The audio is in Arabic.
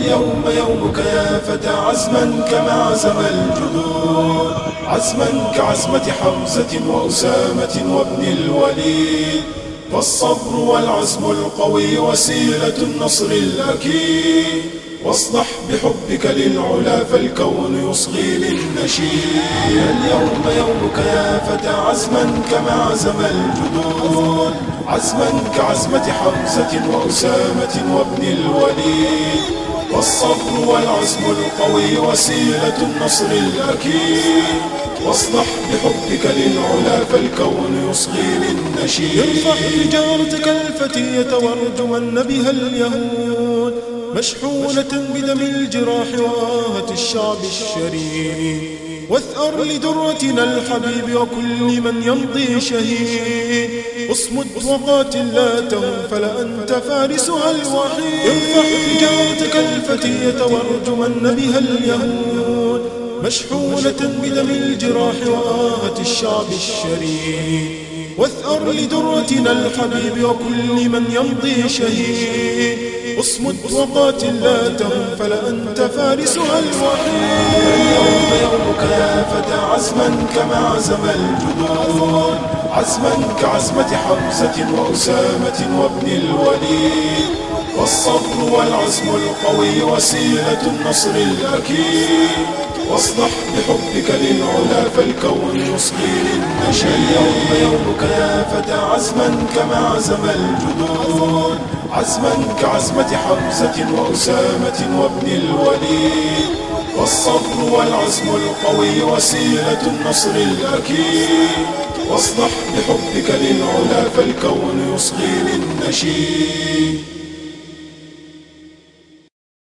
اليوم يومك يا فتى عزما كما عزم الجدود. عزما كعزمة حمزة وأسامة وابن الوليد. فالصبر والعزم القوي وسيلة النصر الأكيد. واصلح بحبك للعلا فالكون يصغي للنشيد. اليوم يومك يا فتى عزما كما عزم الجدود. عزما كعزمة حمزة وأسامة وابن الوليد. والصبر والعزم القوي وسيلة النصر الأكيد. واصلح بحبك للعلا فالكون يصغي للنشيد. يرفع حجارتك الفتية وارجمن بها اليهود. مشحونة بدم الجراح وآهة الشعب الشريف واثأر لدرتنا الحبيب وكل من يمضي شهيد. اصمد وقاتل لا تهم فلأنت فارسها الوحيد. ارفع حجارتك الفتية وارجمن بها اليهود. مشحونة بدم الجراح وآهة الشعب الشريف واثأر لدرتنا الحبيب وكل من يمضي شهيد. اصمد وقاتل لا تهم فلأنت فارسها الوحيد. عزما كما عزم الجدود عزما كعزمة حمزة وأسامة وابن الوليد. والصبر والعزم القوي وسيلة النصر الأكيد. واصلح بحبك للعلا فالكون يصغي للنشيد اليوم يومك يا فتى عزما كما عزم الجدود عزما كعزمة حمزة وأسامة وابن الوليد. والصبر والعزم القوي وسيلة النصر الأكيد. واصلح بحبك للعلا فالكون يصغي للنشيد.